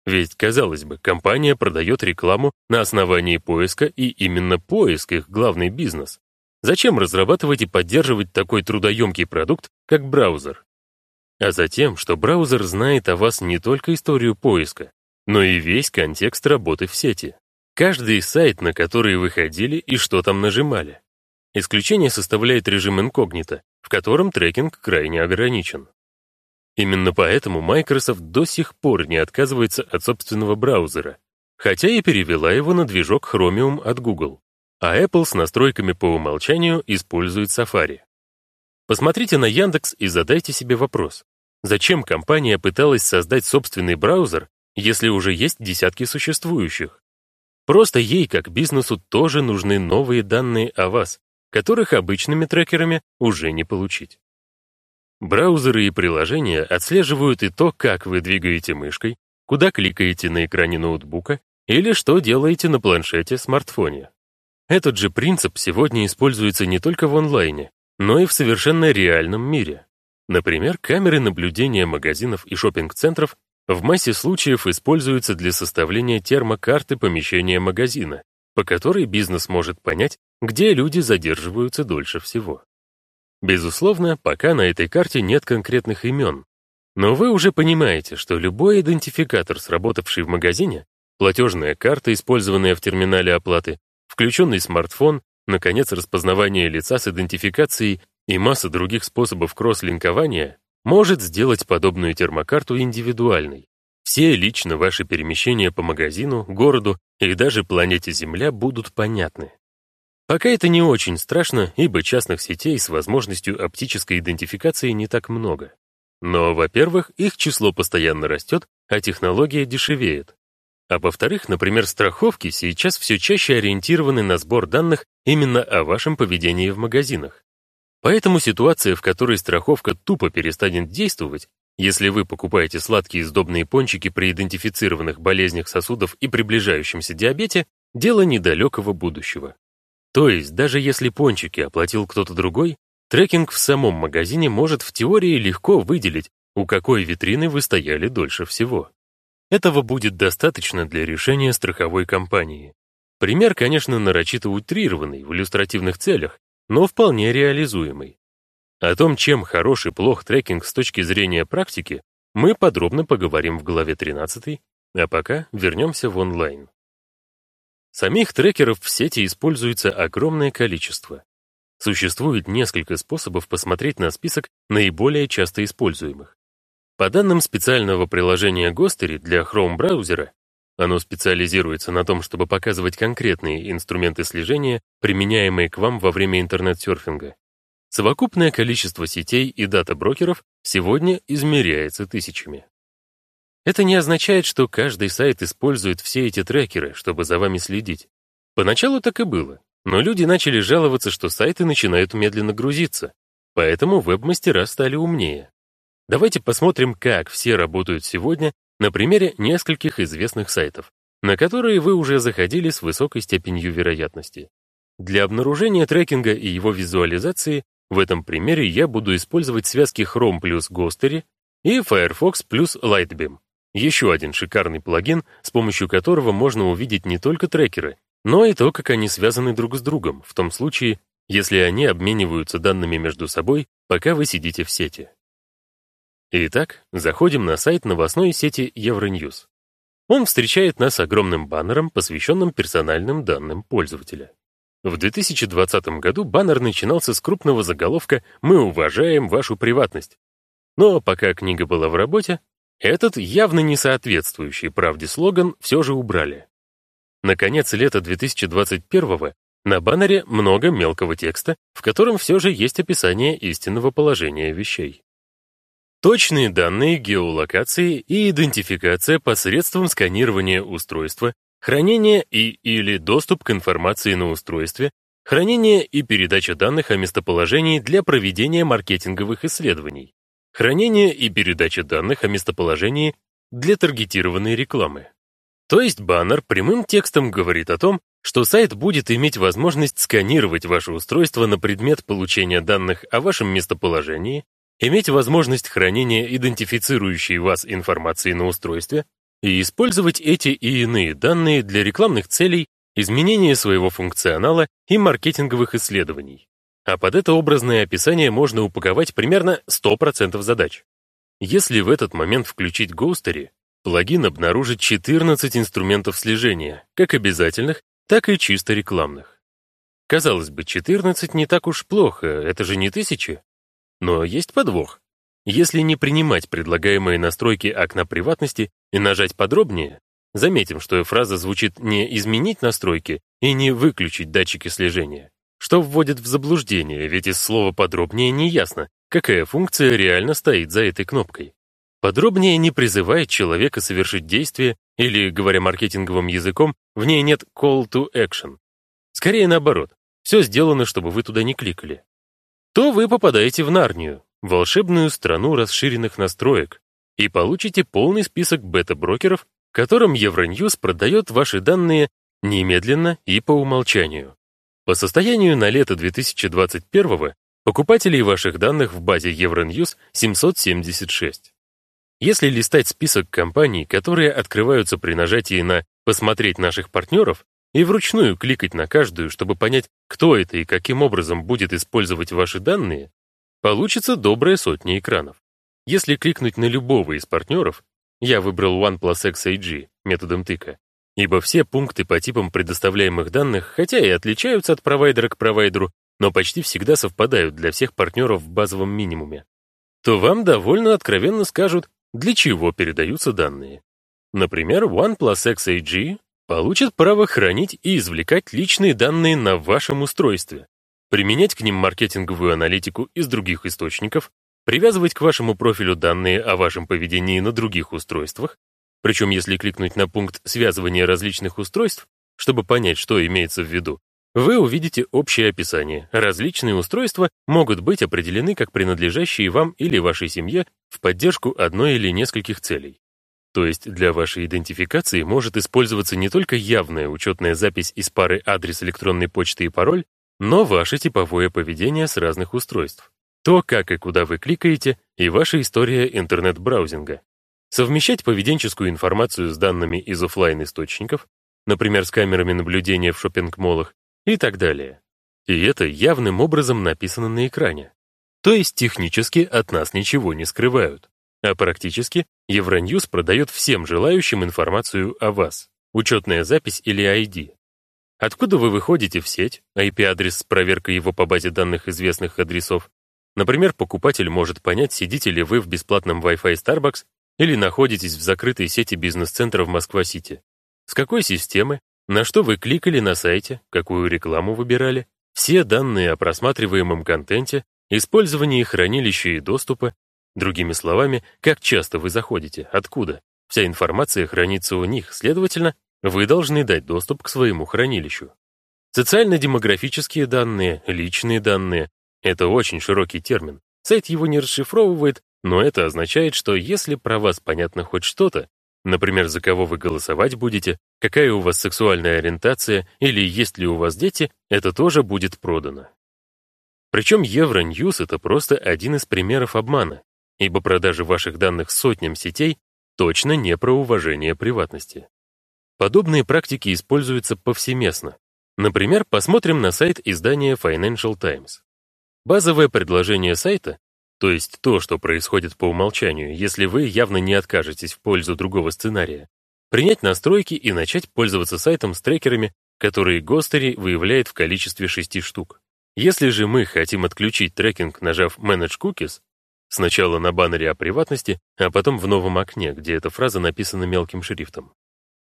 Ведь, казалось бы, компания продает рекламу на основании поиска, и именно поиск их главный бизнес. Зачем разрабатывать и поддерживать такой трудоемкий продукт, как браузер? а затем, что браузер знает о вас не только историю поиска, но и весь контекст работы в сети. Каждый сайт, на который вы ходили и что там нажимали. Исключение составляет режим инкогнито, в котором трекинг крайне ограничен. Именно поэтому Microsoft до сих пор не отказывается от собственного браузера, хотя и перевела его на движок Chromium от Google, а Apple с настройками по умолчанию использует Safari. Посмотрите на Яндекс и задайте себе вопрос. Зачем компания пыталась создать собственный браузер, если уже есть десятки существующих? Просто ей, как бизнесу, тоже нужны новые данные о вас, которых обычными трекерами уже не получить. Браузеры и приложения отслеживают и то, как вы двигаете мышкой, куда кликаете на экране ноутбука или что делаете на планшете-смартфоне. Этот же принцип сегодня используется не только в онлайне, но и в совершенно реальном мире. Например, камеры наблюдения магазинов и шопинг-центров в массе случаев используются для составления термокарты помещения магазина, по которой бизнес может понять, где люди задерживаются дольше всего. Безусловно, пока на этой карте нет конкретных имен, но вы уже понимаете, что любой идентификатор, сработавший в магазине, платежная карта, использованная в терминале оплаты, включенный смартфон наконец, распознавание лица с идентификацией и масса других способов кросс-линкования может сделать подобную термокарту индивидуальной. Все лично ваши перемещения по магазину, городу и даже планете Земля будут понятны. Пока это не очень страшно, ибо частных сетей с возможностью оптической идентификации не так много. Но, во-первых, их число постоянно растет, а технология дешевеет. А во-вторых, например, страховки сейчас все чаще ориентированы на сбор данных именно о вашем поведении в магазинах. Поэтому ситуация, в которой страховка тупо перестанет действовать, если вы покупаете сладкие сдобные пончики при идентифицированных болезнях сосудов и приближающемся диабете, дело недалекого будущего. То есть, даже если пончики оплатил кто-то другой, трекинг в самом магазине может в теории легко выделить, у какой витрины вы стояли дольше всего. Этого будет достаточно для решения страховой компании. Пример, конечно, нарочито утрированный в иллюстративных целях, но вполне реализуемый. О том, чем хорош и плох трекинг с точки зрения практики, мы подробно поговорим в главе 13, а пока вернемся в онлайн. Самих трекеров в сети используется огромное количество. Существует несколько способов посмотреть на список наиболее часто используемых. По данным специального приложения Ghostery для Chrome браузера, оно специализируется на том, чтобы показывать конкретные инструменты слежения, применяемые к вам во время интернет-серфинга. Совокупное количество сетей и дата-брокеров сегодня измеряется тысячами. Это не означает, что каждый сайт использует все эти трекеры, чтобы за вами следить. Поначалу так и было, но люди начали жаловаться, что сайты начинают медленно грузиться, поэтому веб-мастера стали умнее. Давайте посмотрим, как все работают сегодня на примере нескольких известных сайтов, на которые вы уже заходили с высокой степенью вероятности. Для обнаружения трекинга и его визуализации в этом примере я буду использовать связки Chrome плюс Ghostery и Firefox плюс Lightbeam. Еще один шикарный плагин, с помощью которого можно увидеть не только трекеры, но и то, как они связаны друг с другом, в том случае, если они обмениваются данными между собой, пока вы сидите в сети. Итак, заходим на сайт новостной сети Euronews. Он встречает нас огромным баннером, посвященным персональным данным пользователя. В 2020 году баннер начинался с крупного заголовка «Мы уважаем вашу приватность». Но пока книга была в работе, этот явно не соответствующий правде слоган все же убрали. Наконец, лето 2021 на баннере много мелкого текста, в котором все же есть описание истинного положения вещей. Точные данные геолокации и идентификация посредством сканирования устройства, хранение и или доступ к информации на устройстве, хранение и передача данных о местоположении для проведения маркетинговых исследований, хранение и передача данных о местоположении для таргетированной рекламы. То есть баннер прямым текстом говорит о том, что сайт будет иметь возможность сканировать ваше устройство на предмет получения данных о вашем местоположении, иметь возможность хранения идентифицирующей вас информации на устройстве и использовать эти и иные данные для рекламных целей, изменения своего функционала и маркетинговых исследований а под это образное описание можно упаковать примерно 100% задач. Если в этот момент включить Ghostery, плагин обнаружит 14 инструментов слежения, как обязательных, так и чисто рекламных. Казалось бы, 14 не так уж плохо, это же не тысячи. Но есть подвох. Если не принимать предлагаемые настройки окна приватности и нажать подробнее, заметим, что фраза звучит не «изменить настройки» и не «выключить датчики слежения», что вводит в заблуждение, ведь из слова «подробнее» не ясно, какая функция реально стоит за этой кнопкой. Подробнее не призывает человека совершить действие, или, говоря маркетинговым языком, в ней нет call to action. Скорее наоборот, все сделано, чтобы вы туда не кликали. То вы попадаете в Нарнию, волшебную страну расширенных настроек, и получите полный список бета-брокеров, которым Euronews продает ваши данные немедленно и по умолчанию. По состоянию на лето 2021 покупателей ваших данных в базе Euronews 776. Если листать список компаний, которые открываются при нажатии на «Посмотреть наших партнеров» и вручную кликать на каждую, чтобы понять, кто это и каким образом будет использовать ваши данные, получится добрая сотня экранов. Если кликнуть на любого из партнеров, я выбрал OnePlus X AG методом тыка, ибо все пункты по типам предоставляемых данных, хотя и отличаются от провайдера к провайдеру, но почти всегда совпадают для всех партнеров в базовом минимуме, то вам довольно откровенно скажут, для чего передаются данные. Например, OnePlus X AG получит право хранить и извлекать личные данные на вашем устройстве, применять к ним маркетинговую аналитику из других источников, привязывать к вашему профилю данные о вашем поведении на других устройствах, причем если кликнуть на пункт связывания различных устройств, чтобы понять, что имеется в виду, вы увидите общее описание. Различные устройства могут быть определены как принадлежащие вам или вашей семье в поддержку одной или нескольких целей. То есть для вашей идентификации может использоваться не только явная учетная запись из пары адрес электронной почты и пароль, но ваше типовое поведение с разных устройств. То, как и куда вы кликаете, и ваша история интернет-браузинга. Совмещать поведенческую информацию с данными из офлайн источников например, с камерами наблюдения в шопинг-молах и так далее. И это явным образом написано на экране. То есть технически от нас ничего не скрывают. А практически Евроньюз продает всем желающим информацию о вас, учетная запись или ID. Откуда вы выходите в сеть, IP-адрес с проверкой его по базе данных известных адресов. Например, покупатель может понять, сидите ли вы в бесплатном Wi-Fi Starbucks или находитесь в закрытой сети бизнес-центра в Москва-Сити. С какой системы, на что вы кликали на сайте, какую рекламу выбирали, все данные о просматриваемом контенте, использовании хранилища и доступа, другими словами, как часто вы заходите, откуда. Вся информация хранится у них, следовательно, вы должны дать доступ к своему хранилищу. Социально-демографические данные, личные данные — это очень широкий термин. Сайт его не расшифровывает, но это означает, что если про вас понятно хоть что-то, например, за кого вы голосовать будете, какая у вас сексуальная ориентация или есть ли у вас дети, это тоже будет продано. Причем Евроньюз — это просто один из примеров обмана, ибо продажи ваших данных сотням сетей точно не про уважение приватности. Подобные практики используются повсеместно. Например, посмотрим на сайт издания Financial Times. Базовое предложение сайта, то есть то, что происходит по умолчанию, если вы явно не откажетесь в пользу другого сценария, принять настройки и начать пользоваться сайтом с трекерами, которые Гостери выявляет в количестве 6 штук. Если же мы хотим отключить трекинг, нажав Manage Cookies, сначала на баннере о приватности, а потом в новом окне, где эта фраза написана мелким шрифтом,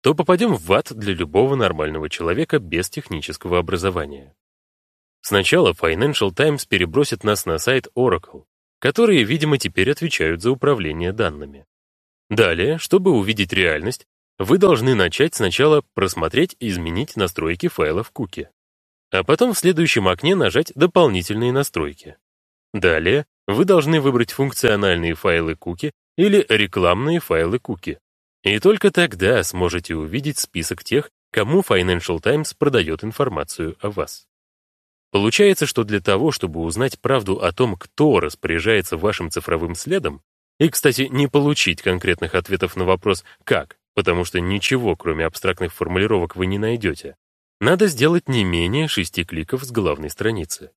то попадем в ад для любого нормального человека без технического образования. Сначала Financial Times перебросит нас на сайт Oracle, которые, видимо, теперь отвечают за управление данными. Далее, чтобы увидеть реальность, вы должны начать сначала просмотреть и изменить настройки файлов куки, а потом в следующем окне нажать «Дополнительные настройки». Далее вы должны выбрать функциональные файлы куки или рекламные файлы куки. И только тогда сможете увидеть список тех, кому Financial Times продает информацию о вас. Получается, что для того, чтобы узнать правду о том, кто распоряжается вашим цифровым следом, и, кстати, не получить конкретных ответов на вопрос «как», потому что ничего, кроме абстрактных формулировок, вы не найдете, надо сделать не менее шести кликов с главной страницы.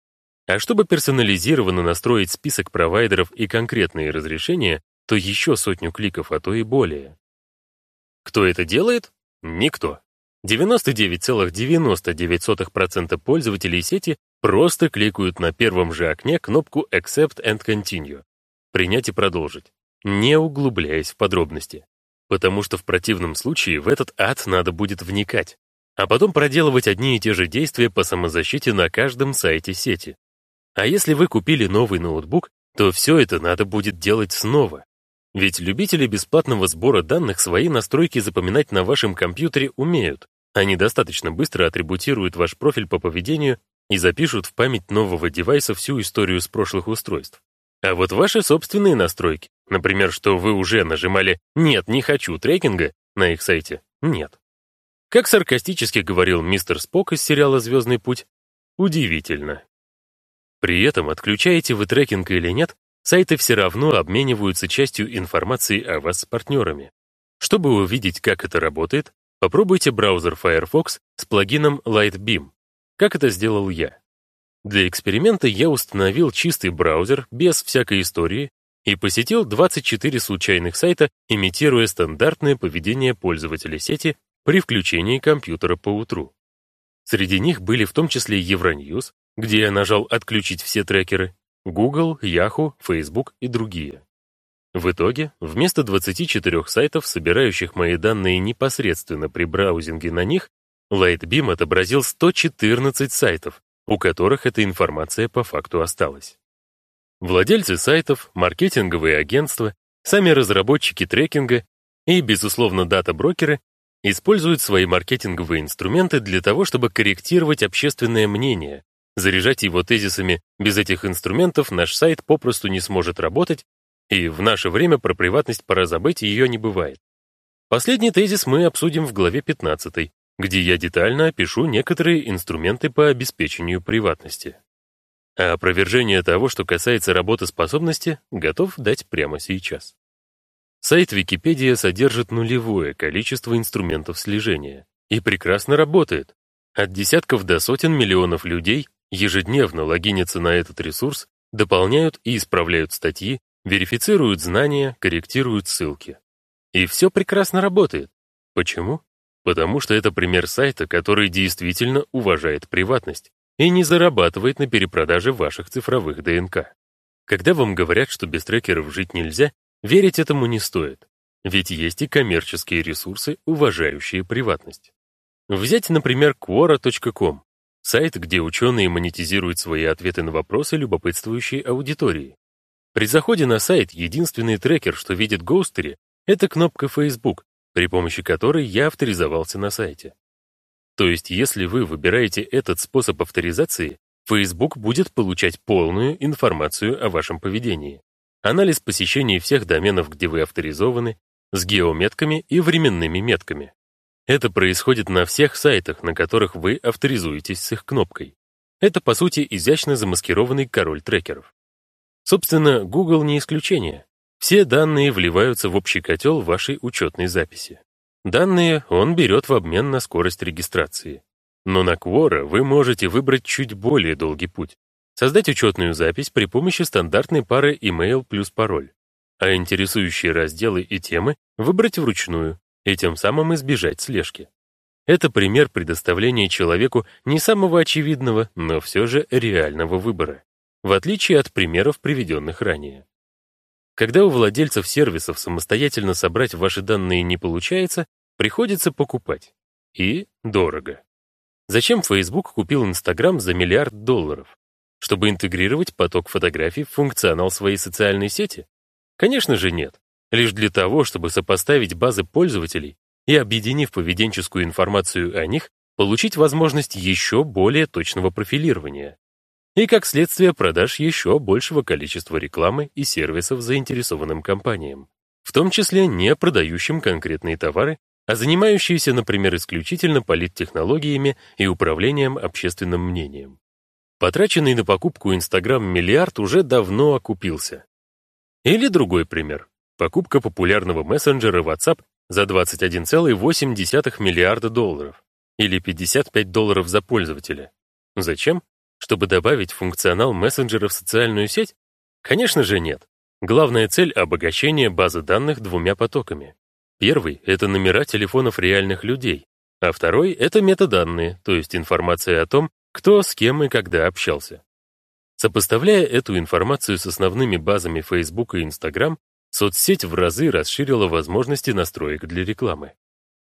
А чтобы персонализированно настроить список провайдеров и конкретные разрешения, то еще сотню кликов, а то и более. Кто это делает? Никто. 99,99% пользователей сети просто кликают на первом же окне кнопку Accept and Continue. Принять и продолжить, не углубляясь в подробности. Потому что в противном случае в этот ад надо будет вникать, а потом проделывать одни и те же действия по самозащите на каждом сайте сети. А если вы купили новый ноутбук, то все это надо будет делать снова. Ведь любители бесплатного сбора данных свои настройки запоминать на вашем компьютере умеют. Они достаточно быстро атрибутируют ваш профиль по поведению и запишут в память нового девайса всю историю с прошлых устройств. А вот ваши собственные настройки, например, что вы уже нажимали «Нет, не хочу трекинга» на их сайте, нет. Как саркастически говорил мистер Спок из сериала «Звездный путь», удивительно. При этом, отключаете вы трекинг или нет, сайты все равно обмениваются частью информации о вас с партнерами. Чтобы увидеть, как это работает, попробуйте браузер Firefox с плагином Lightbeam, как это сделал я. Для эксперимента я установил чистый браузер без всякой истории и посетил 24 случайных сайта, имитируя стандартное поведение пользователя сети при включении компьютера по утру. Среди них были в том числе Euronews, где я нажал «Отключить все трекеры», Google, Yahoo, Facebook и другие. В итоге, вместо 24 сайтов, собирающих мои данные непосредственно при браузинге на них, Lightbeam отобразил 114 сайтов, у которых эта информация по факту осталась. Владельцы сайтов, маркетинговые агентства, сами разработчики трекинга и, безусловно, дата-брокеры используют свои маркетинговые инструменты для того, чтобы корректировать общественное мнение, Заряжать его тезисами без этих инструментов наш сайт попросту не сможет работать, и в наше время про приватность пора забыть, ее не бывает. Последний тезис мы обсудим в главе 15, где я детально опишу некоторые инструменты по обеспечению приватности. А опровержение того, что касается работоспособности, готов дать прямо сейчас. Сайт Википедия содержит нулевое количество инструментов слежения и прекрасно работает. От десятков до сотен миллионов людей ежедневно логинятся на этот ресурс, дополняют и исправляют статьи, верифицируют знания, корректируют ссылки. И все прекрасно работает. Почему? Потому что это пример сайта, который действительно уважает приватность и не зарабатывает на перепродаже ваших цифровых ДНК. Когда вам говорят, что без трекеров жить нельзя, верить этому не стоит. Ведь есть и коммерческие ресурсы, уважающие приватность. Взять, например, Quora.com, сайт, где ученые монетизируют свои ответы на вопросы любопытствующей аудитории. При заходе на сайт единственный трекер, что видит Гоустери, это кнопка Facebook, при помощи которой я авторизовался на сайте. То есть, если вы выбираете этот способ авторизации, Facebook будет получать полную информацию о вашем поведении. Анализ посещений всех доменов, где вы авторизованы, с геометками и временными метками. Это происходит на всех сайтах, на которых вы авторизуетесь с их кнопкой. Это, по сути, изящно замаскированный король трекеров. Собственно, Google не исключение. Все данные вливаются в общий котел вашей учетной записи. Данные он берет в обмен на скорость регистрации. Но на Quora вы можете выбрать чуть более долгий путь. Создать учетную запись при помощи стандартной пары email плюс пароль а интересующие разделы и темы выбрать вручную и тем самым избежать слежки. Это пример предоставления человеку не самого очевидного, но все же реального выбора, в отличие от примеров, приведенных ранее. Когда у владельцев сервисов самостоятельно собрать ваши данные не получается, приходится покупать. И дорого. Зачем Facebook купил Instagram за миллиард долларов? Чтобы интегрировать поток фотографий в функционал своей социальной сети? Конечно же нет. Лишь для того, чтобы сопоставить базы пользователей и, объединив поведенческую информацию о них, получить возможность еще более точного профилирования. И, как следствие, продаж еще большего количества рекламы и сервисов заинтересованным компаниям, в том числе не продающим конкретные товары, а занимающиеся, например, исключительно политтехнологиями и управлением общественным мнением. Потраченный на покупку Instagram миллиард уже давно окупился. Или другой пример. Покупка популярного мессенджера WhatsApp за 21,8 миллиарда долларов или 55 долларов за пользователя. Зачем? Чтобы добавить функционал мессенджера в социальную сеть? Конечно же нет. Главная цель — обогащение базы данных двумя потоками. Первый — это номера телефонов реальных людей, а второй — это метаданные, то есть информация о том, кто с кем и когда общался. Сопоставляя эту информацию с основными базами Facebook и Instagram, соцсеть в разы расширила возможности настроек для рекламы.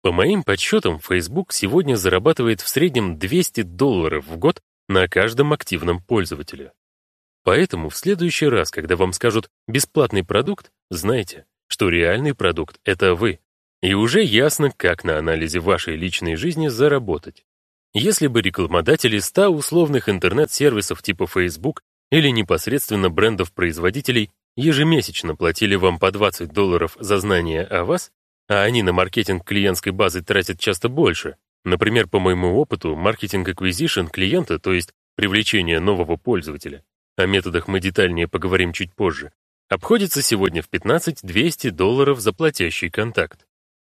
По моим подсчетам, Facebook сегодня зарабатывает в среднем 200 долларов в год на каждом активном пользователе. Поэтому в следующий раз, когда вам скажут «бесплатный продукт», знайте, что реальный продукт — это вы. И уже ясно, как на анализе вашей личной жизни заработать. Если бы рекламодатели 100 условных интернет-сервисов типа Facebook или непосредственно брендов-производителей ежемесячно платили вам по 20 долларов за знание о вас, а они на маркетинг клиентской базы тратят часто больше, например, по моему опыту, маркетинг acquisition клиента, то есть привлечение нового пользователя, о методах мы детальнее поговорим чуть позже, обходится сегодня в 15-200 долларов за платящий контакт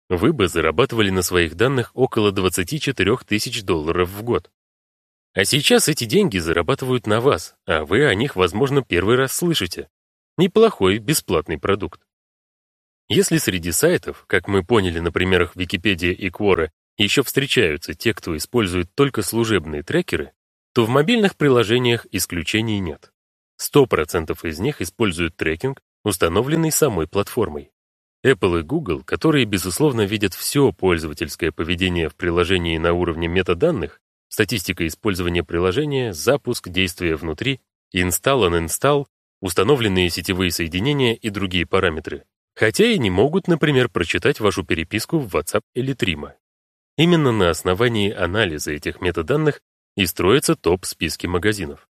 вы бы зарабатывали на своих данных около 24 тысяч долларов в год. А сейчас эти деньги зарабатывают на вас, а вы о них, возможно, первый раз слышите. Неплохой бесплатный продукт. Если среди сайтов, как мы поняли на примерах Википедия и Quora, еще встречаются те, кто использует только служебные трекеры, то в мобильных приложениях исключений нет. 100% из них используют трекинг, установленный самой платформой. Apple и Google, которые, безусловно, видят все пользовательское поведение в приложении на уровне метаданных, статистика использования приложения, запуск, действия внутри, install and install, установленные сетевые соединения и другие параметры, хотя и не могут, например, прочитать вашу переписку в WhatsApp или Trimo. Именно на основании анализа этих метаданных и строится топ списки магазинов.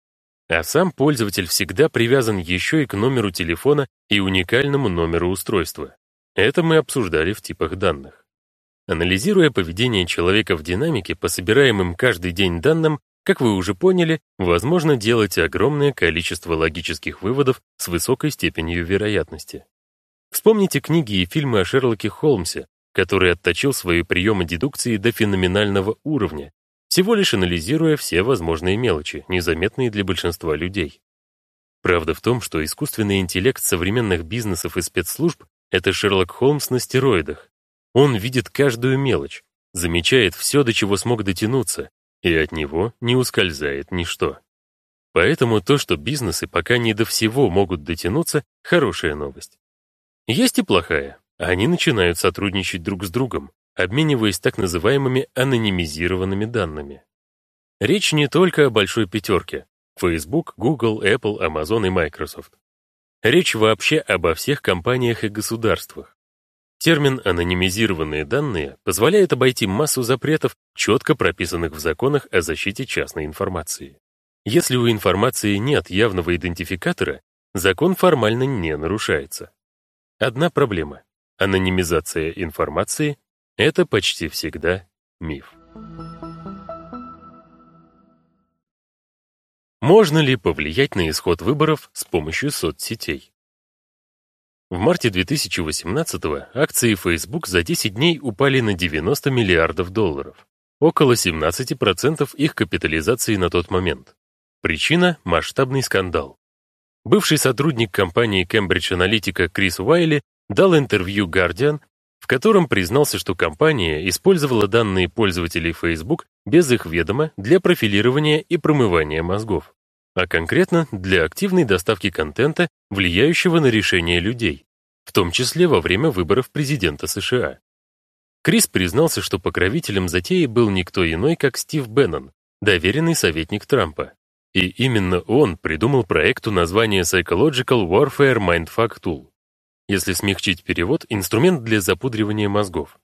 А сам пользователь всегда привязан еще и к номеру телефона и уникальному номеру устройства. Это мы обсуждали в типах данных. Анализируя поведение человека в динамике по собираемым каждый день данным, как вы уже поняли, возможно делать огромное количество логических выводов с высокой степенью вероятности. Вспомните книги и фильмы о Шерлоке Холмсе, который отточил свои приемы дедукции до феноменального уровня, всего лишь анализируя все возможные мелочи, незаметные для большинства людей. Правда в том, что искусственный интеллект современных бизнесов и спецслужб это Шерлок Холмс на стероидах. Он видит каждую мелочь, замечает все, до чего смог дотянуться, и от него не ускользает ничто. Поэтому то, что бизнесы пока не до всего могут дотянуться, хорошая новость. Есть и плохая. Они начинают сотрудничать друг с другом, обмениваясь так называемыми анонимизированными данными. Речь не только о большой пятерке — Facebook, Google, Apple, Amazon и Microsoft. Речь вообще обо всех компаниях и государствах. Термин «анонимизированные данные» позволяет обойти массу запретов, четко прописанных в законах о защите частной информации. Если у информации нет явного идентификатора, закон формально не нарушается. Одна проблема. Анонимизация информации — это почти всегда миф. Можно ли повлиять на исход выборов с помощью соцсетей? В марте 2018 акции Facebook за 10 дней упали на 90 миллиардов долларов, около 17% их капитализации на тот момент. Причина — масштабный скандал. Бывший сотрудник компании Cambridge Analytica Крис Уайли дал интервью Guardian, в котором признался, что компания использовала данные пользователей Facebook без их ведома для профилирования и промывания мозгов а конкретно для активной доставки контента, влияющего на решения людей, в том числе во время выборов президента США. Крис признался, что покровителем затеи был никто иной, как Стив Беннон, доверенный советник Трампа. И именно он придумал проекту название Psychological Warfare Mindfuck Tool. Если смягчить перевод, инструмент для запудривания мозгов.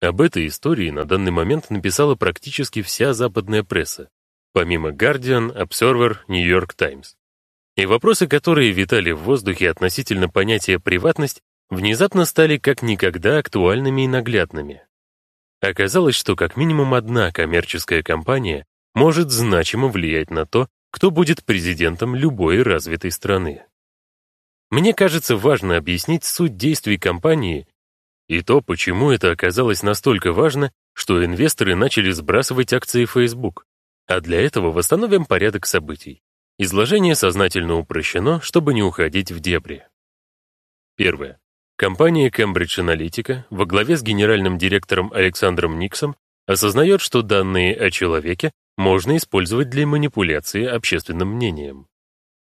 Об этой истории на данный момент написала практически вся западная пресса, помимо Guardian, Observer, New York Times. И вопросы, которые витали в воздухе относительно понятия «приватность», внезапно стали как никогда актуальными и наглядными. Оказалось, что как минимум одна коммерческая компания может значимо влиять на то, кто будет президентом любой развитой страны. Мне кажется важно объяснить суть действий компании и то, почему это оказалось настолько важно, что инвесторы начали сбрасывать акции Facebook, а для этого восстановим порядок событий. Изложение сознательно упрощено, чтобы не уходить в дебри. Первое. Компания Cambridge Analytica во главе с генеральным директором Александром Никсом осознает, что данные о человеке можно использовать для манипуляции общественным мнением.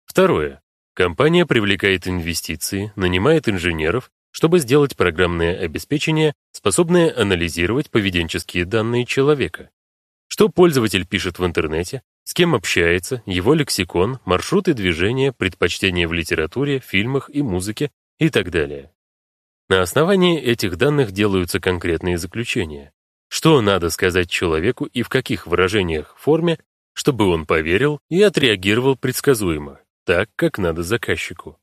Второе. Компания привлекает инвестиции, нанимает инженеров, чтобы сделать программное обеспечение, способное анализировать поведенческие данные человека, что пользователь пишет в интернете, с кем общается, его лексикон, маршруты движения, предпочтения в литературе, фильмах и музыке и так далее. На основании этих данных делаются конкретные заключения. Что надо сказать человеку и в каких выражениях, форме, чтобы он поверил и отреагировал предсказуемо, так, как надо заказчику.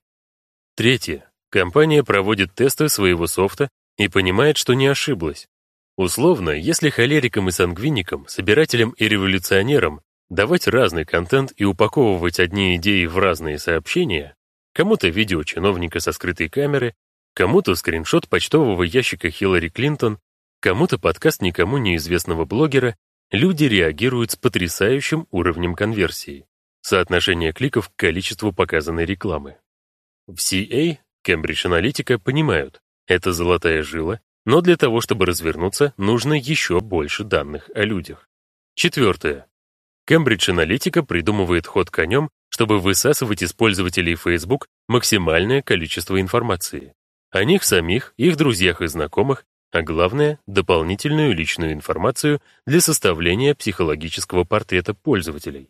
Третье. Компания проводит тесты своего софта и понимает, что не ошиблась, Условно, если холерикам и сангвиникам, собирателям и революционерам давать разный контент и упаковывать одни идеи в разные сообщения, кому-то видео чиновника со скрытой камеры, кому-то скриншот почтового ящика Хиллари Клинтон, кому-то подкаст никому неизвестного блогера, люди реагируют с потрясающим уровнем конверсии, соотношение кликов к количеству показанной рекламы. В CA, Cambridge Analytica, понимают, это золотая жила, но для того, чтобы развернуться, нужно еще больше данных о людях. Четвертое. Cambridge Analytica придумывает ход конем, чтобы высасывать из пользователей Facebook максимальное количество информации. О них самих, их друзьях и знакомых, а главное, дополнительную личную информацию для составления психологического портрета пользователей.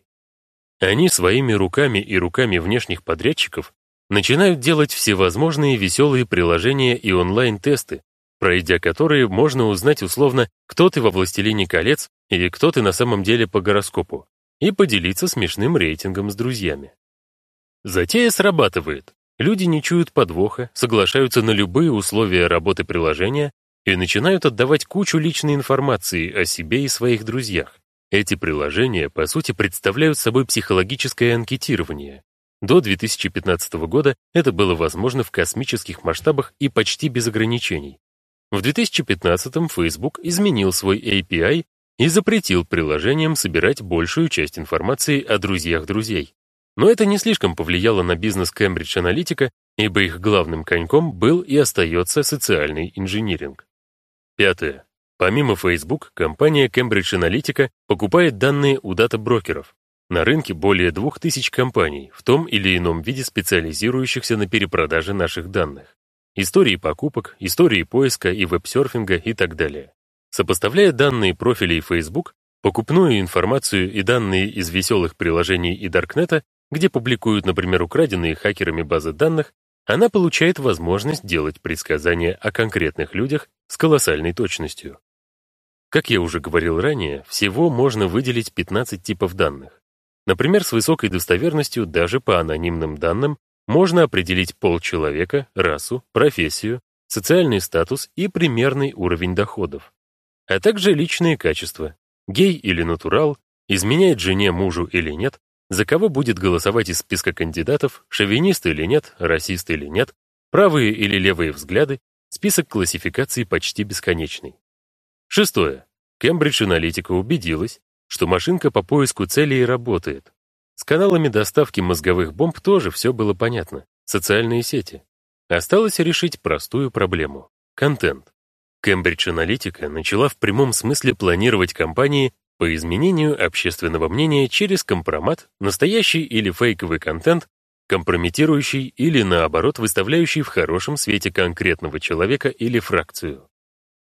Они своими руками и руками внешних подрядчиков начинают делать всевозможные веселые приложения и онлайн-тесты, пройдя которые можно узнать условно, кто ты во «Властелине колец» или кто ты на самом деле по гороскопу, и поделиться смешным рейтингом с друзьями. Затея срабатывает. Люди не чуют подвоха, соглашаются на любые условия работы приложения и начинают отдавать кучу личной информации о себе и своих друзьях. Эти приложения, по сути, представляют собой психологическое анкетирование. До 2015 года это было возможно в космических масштабах и почти без ограничений. В 2015-м Facebook изменил свой API и запретил приложениям собирать большую часть информации о друзьях друзей. Но это не слишком повлияло на бизнес Cambridge Analytica, ибо их главным коньком был и остается социальный инжиниринг. Пятое. Помимо Facebook, компания Cambridge Analytica покупает данные у дата-брокеров. На рынке более 2000 компаний, в том или ином виде специализирующихся на перепродаже наших данных. Истории покупок, истории поиска и веб-серфинга и так далее. Сопоставляя данные профилей Facebook, покупную информацию и данные из веселых приложений и Даркнета, где публикуют, например, украденные хакерами базы данных, она получает возможность делать предсказания о конкретных людях с колоссальной точностью. Как я уже говорил ранее, всего можно выделить 15 типов данных. Например, с высокой достоверностью даже по анонимным данным можно определить пол человека, расу, профессию, социальный статус и примерный уровень доходов, а также личные качества, гей или натурал, изменяет жене мужу или нет, за кого будет голосовать из списка кандидатов, шовинист или нет, расист или нет, правые или левые взгляды, список классификаций почти бесконечный. Шестое. Кембридж Аналитика убедилась, что машинка по поиску целей работает. С каналами доставки мозговых бомб тоже все было понятно. Социальные сети. Осталось решить простую проблему — контент. Кембридж Аналитика начала в прямом смысле планировать кампании по изменению общественного мнения через компромат, настоящий или фейковый контент, компрометирующий или, наоборот, выставляющий в хорошем свете конкретного человека или фракцию.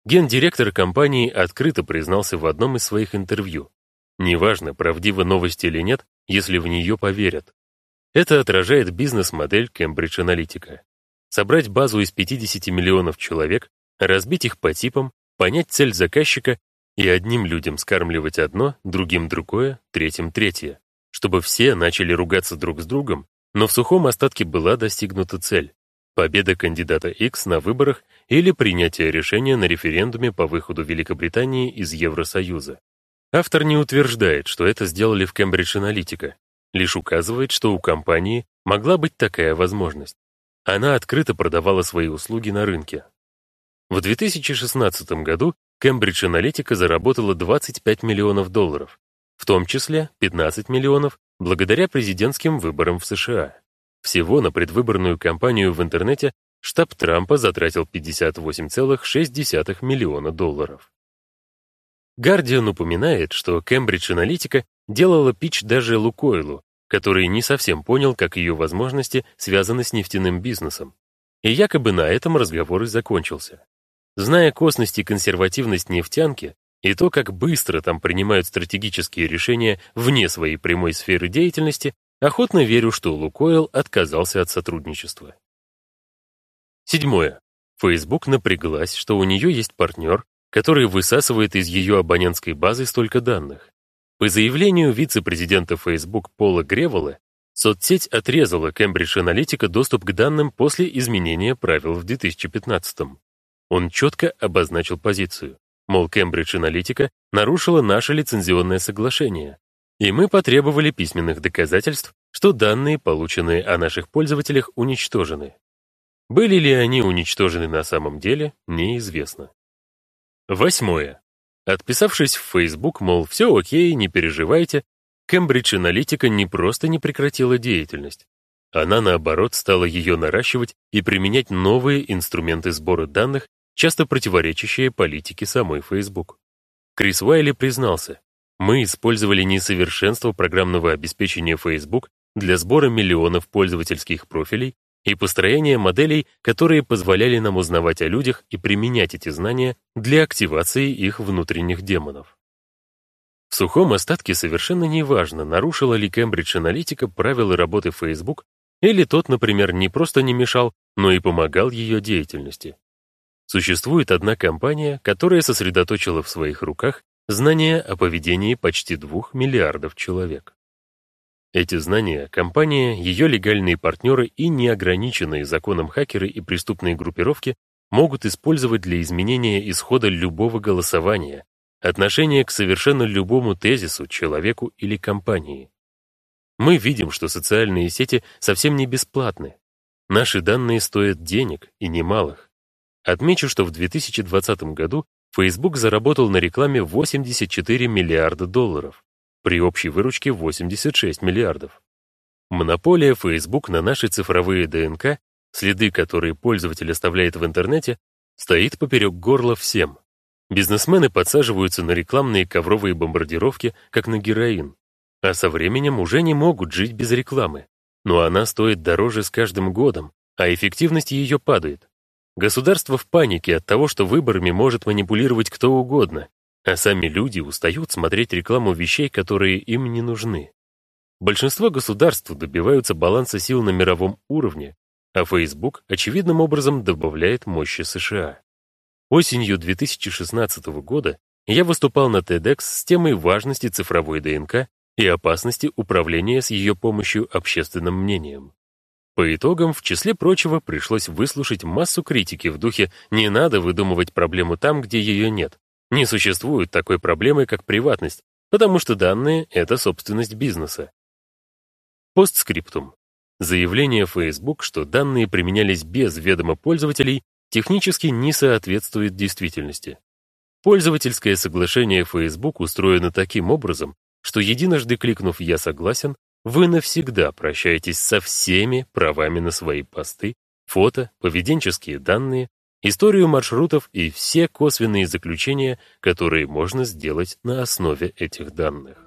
Гендиректор компании открыто признался в одном из своих интервью. Неважно, правдива новость или нет, если в нее поверят. Это отражает бизнес-модель Cambridge Analytica. Собрать базу из 50 миллионов человек, разбить их по типам, понять цель заказчика и одним людям скармливать одно, другим другое, третьим третье, чтобы все начали ругаться друг с другом, но в сухом остатке была достигнута цель — победа кандидата X на выборах или принятие решения на референдуме по выходу Великобритании из Евросоюза. Автор не утверждает, что это сделали в Кембридж Аналитика, лишь указывает, что у компании могла быть такая возможность. Она открыто продавала свои услуги на рынке. В 2016 году Cambridge Analytica заработала 25 миллионов долларов, в том числе 15 миллионов благодаря президентским выборам в США. Всего на предвыборную кампанию в интернете штаб Трампа затратил 58,6 миллиона долларов. Guardian упоминает, что Cambridge Analytica делала пич даже Лукойлу, который не совсем понял, как ее возможности связаны с нефтяным бизнесом. И якобы на этом разговор и закончился. Зная косность и консервативность нефтянки и то, как быстро там принимают стратегические решения вне своей прямой сферы деятельности, охотно верю, что Лукойл отказался от сотрудничества. Седьмое. Facebook напряглась, что у нее есть партнер, который высасывает из ее абонентской базы столько данных. По заявлению вице-президента Facebook Пола Гревола, соцсеть отрезала Cambridge Analytica доступ к данным после изменения правил в 2015 -м. Он четко обозначил позицию. Мол, Кембридж Аналитика нарушила наше лицензионное соглашение, и мы потребовали письменных доказательств, что данные, полученные о наших пользователях, уничтожены. Были ли они уничтожены на самом деле, неизвестно. Восьмое. Отписавшись в Facebook, мол, все окей, не переживайте, Кембридж Аналитика не просто не прекратила деятельность, она, наоборот, стала ее наращивать и применять новые инструменты сбора данных часто противоречащие политике самой Facebook. Крис Уайли признался, мы использовали несовершенство программного обеспечения Facebook для сбора миллионов пользовательских профилей и построения моделей, которые позволяли нам узнавать о людях и применять эти знания для активации их внутренних демонов. В сухом остатке совершенно неважно, нарушила ли Cambridge Analytica правила работы Facebook, или тот, например, не просто не мешал, но и помогал ее деятельности. Существует одна компания, которая сосредоточила в своих руках знания о поведении почти двух миллиардов человек. Эти знания компания, ее легальные партнеры и неограниченные законом хакеры и преступные группировки могут использовать для изменения исхода любого голосования, отношения к совершенно любому тезису, человеку или компании. Мы видим, что социальные сети совсем не бесплатны. Наши данные стоят денег и немалых. Отмечу, что в 2020 году Facebook заработал на рекламе 84 миллиарда долларов, при общей выручке 86 миллиардов. Монополия Facebook на наши цифровые ДНК, следы, которые пользователь оставляет в интернете, стоит поперек горла всем. Бизнесмены подсаживаются на рекламные ковровые бомбардировки, как на героин, а со временем уже не могут жить без рекламы. Но она стоит дороже с каждым годом, а эффективность ее падает. Государство в панике от того, что выборами может манипулировать кто угодно, а сами люди устают смотреть рекламу вещей, которые им не нужны. Большинство государств добиваются баланса сил на мировом уровне, а Facebook очевидным образом добавляет мощи США. Осенью 2016 года я выступал на TEDx с темой важности цифровой ДНК и опасности управления с ее помощью общественным мнением. По итогам, в числе прочего, пришлось выслушать массу критики в духе «не надо выдумывать проблему там, где ее нет». Не существует такой проблемы, как приватность, потому что данные — это собственность бизнеса. Постскриптум. Заявление Facebook, что данные применялись без ведома пользователей, технически не соответствует действительности. Пользовательское соглашение Facebook устроено таким образом, что единожды кликнув «Я согласен», вы навсегда прощаетесь со всеми правами на свои посты, фото, поведенческие данные, историю маршрутов и все косвенные заключения, которые можно сделать на основе этих данных.